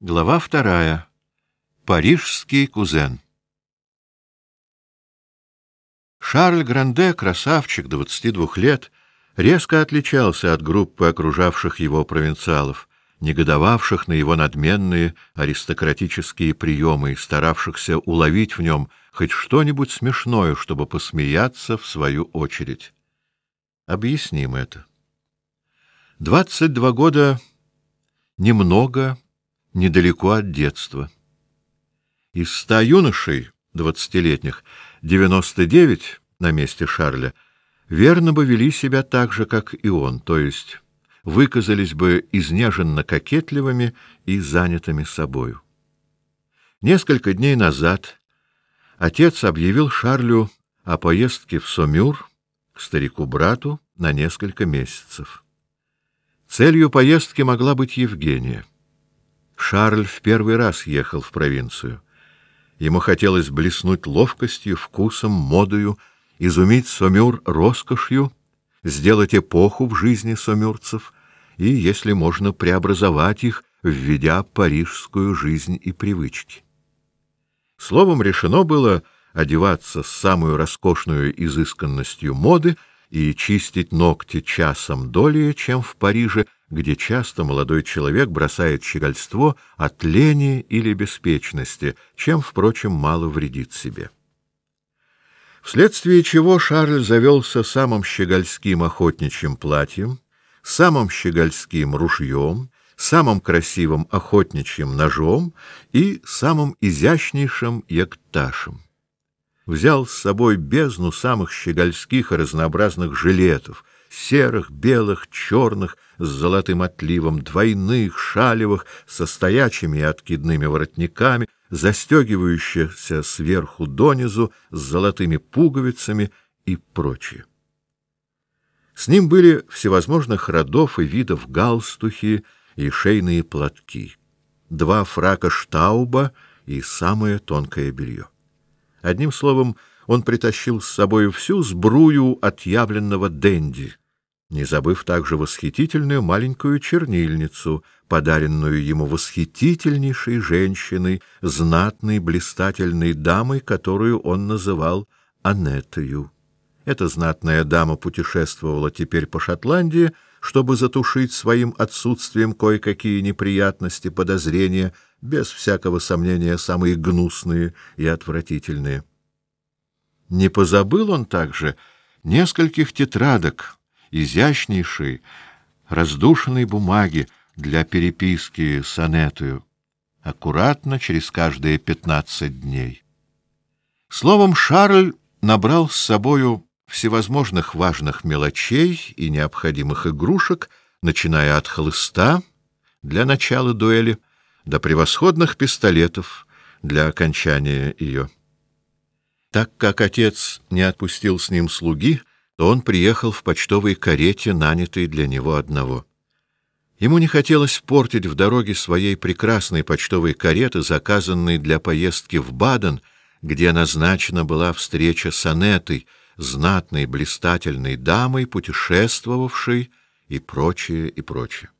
Глава вторая. Парижский кузен. Шарль Гранде, красавчик 22 лет, резко отличался от группы окружавших его провинциалов, негодовавших на его надменные аристократические приемы и старавшихся уловить в нем хоть что-нибудь смешное, чтобы посмеяться в свою очередь. Объясним это. Двадцать два года немного недалеко от детства. Из ста юношей двадцатилетних девяносто девять на месте Шарля верно бы вели себя так же, как и он, то есть выказались бы изнеженно кокетливыми и занятыми собою. Несколько дней назад отец объявил Шарлю о поездке в Сомюр к старику-брату на несколько месяцев. Целью поездки могла быть Евгения. Шарль в первый раз ехал в провинцию. Ему хотелось блеснуть ловкостью, вкусом, модою, изумить Сомюр роскошью, сделать эпоху в жизни сомюрцев и, если можно, преобразовать их, введя парижскую жизнь и привычки. Словом, решено было одеваться с самой роскошной изысканностью моды и чистить ногти часом долее, чем в Париже, где часто молодой человек бросает щегольство от лени или беспечности, чем, впрочем, мало вредит себе. Вследствие чего Шарль завелся самым щегольским охотничьим платьем, самым щегольским ружьем, самым красивым охотничьим ножом и самым изящнейшим якташем взял с собой бездну самых щегольских и разнообразных жилетов, серых, белых, черных, с золотым отливом, двойных, шалевых, со стоячими и откидными воротниками, застегивающихся сверху донизу, с золотыми пуговицами и прочее. С ним были всевозможных родов и видов галстухи и шейные платки, два фрака штауба и самое тонкое белье. Одним словом, он притащил с собой всю сбрую отъявленного денди, не забыв также восхитительную маленькую чернильницу, подаренную ему восхитительнейшей женщиной, знатной блистательной дамой, которую он называл Анеттою. Эта знатная дама путешествовала теперь по Шотландии, чтобы затушить своим отсутствием кое-какие неприятности, подозрения — без всякого сомнения, самые гнусные и отвратительные. Не позабыл он также нескольких тетрадок, изящнейшей, раздушенной бумаги для переписки с Анетою, аккуратно через каждые пятнадцать дней. Словом, Шарль набрал с собою всевозможных важных мелочей и необходимых игрушек, начиная от хлыста для начала дуэли, до превосходных пистолетов для окончания ее. Так как отец не отпустил с ним слуги, то он приехал в почтовой карете, нанятой для него одного. Ему не хотелось портить в дороге своей прекрасной почтовой кареты, заказанной для поездки в Баден, где назначена была встреча с Анетой, знатной блистательной дамой, путешествовавшей и прочее, и прочее.